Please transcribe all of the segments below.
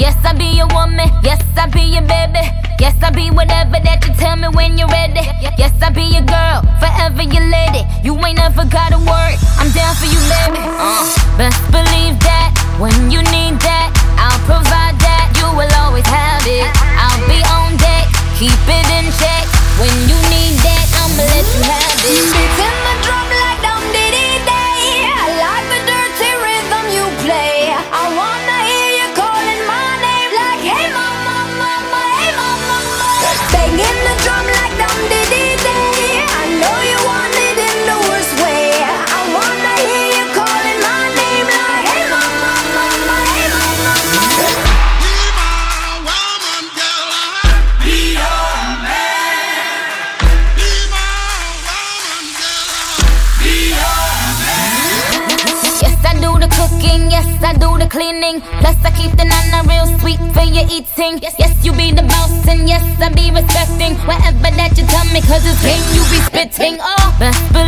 I be your woman. Yes, I be your baby. Yes, I be whatever that you tell me when you're ready. Yes, I be your girl, forever your lady. You ain't never gotta worry. I'm down for you, baby. Uh, best believe that yes, I do the cleaning. Plus, I keep the nana real sweet for your eating. Yes, yes, you be the boss, and yes, I be respecting whatever that you tell me, cause it's game you be spitting. Oh, best believe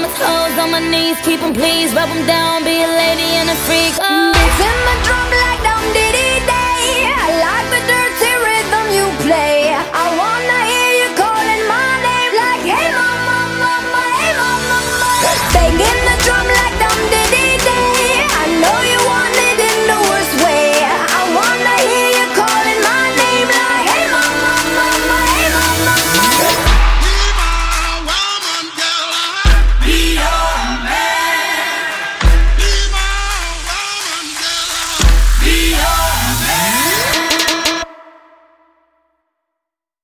On my toes, on my knees, keep him please, rub him down, be a lady and a freak. Oh.